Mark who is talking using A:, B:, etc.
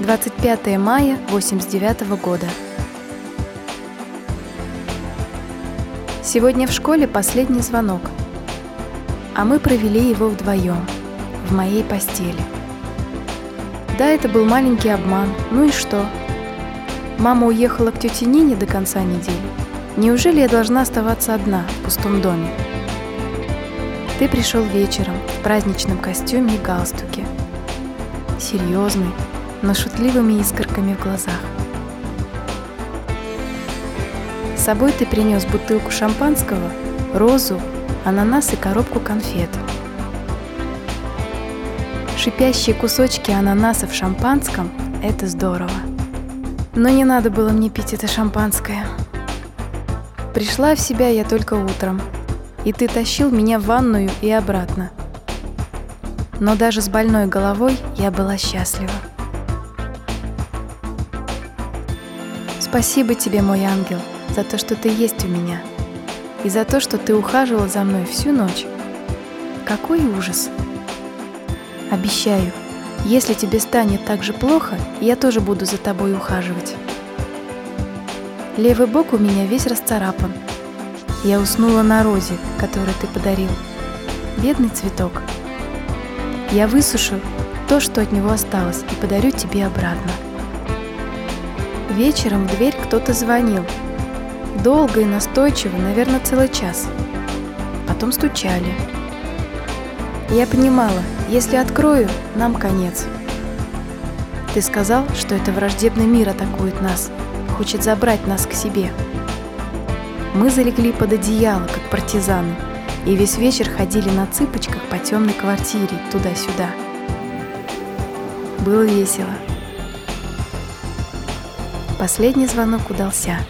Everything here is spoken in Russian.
A: 25 мая 89 года. Сегодня в школе последний звонок, а мы провели его вдвоем, в моей постели. Да, это был маленький обман, ну и что? Мама уехала к тете Нине до конца недели. Неужели я должна оставаться одна в пустом доме? Ты пришел вечером в праздничном костюме и галстуке. Серьезный, но шутливыми искорками в глазах. С собой ты принес бутылку шампанского, розу, ананас и коробку конфет. Шипящие кусочки ананаса в шампанском – это здорово. Но не надо было мне пить это шампанское. Пришла в себя я только утром, и ты тащил меня в ванную и обратно. Но даже с больной головой я была счастлива. Спасибо тебе, мой ангел, за то, что ты есть у меня. И за то, что ты ухаживал за мной всю ночь. Какой ужас! Обещаю, если тебе станет так же плохо, я тоже буду за тобой ухаживать. Левый бок у меня весь расцарапан. Я уснула на розе, которую ты подарил. Бедный цветок. Я высушу то, что от него осталось, и подарю тебе обратно. Вечером в дверь кто-то звонил. Долго и настойчиво, наверное, целый час. Потом стучали. Я понимала, если открою, нам конец. Ты сказал, что это враждебный мир атакует нас, хочет забрать нас к себе. Мы залегли под одеяло, как партизаны, и весь вечер ходили на цыпочках по темной квартире туда-сюда. Было весело. Последний звонок удался.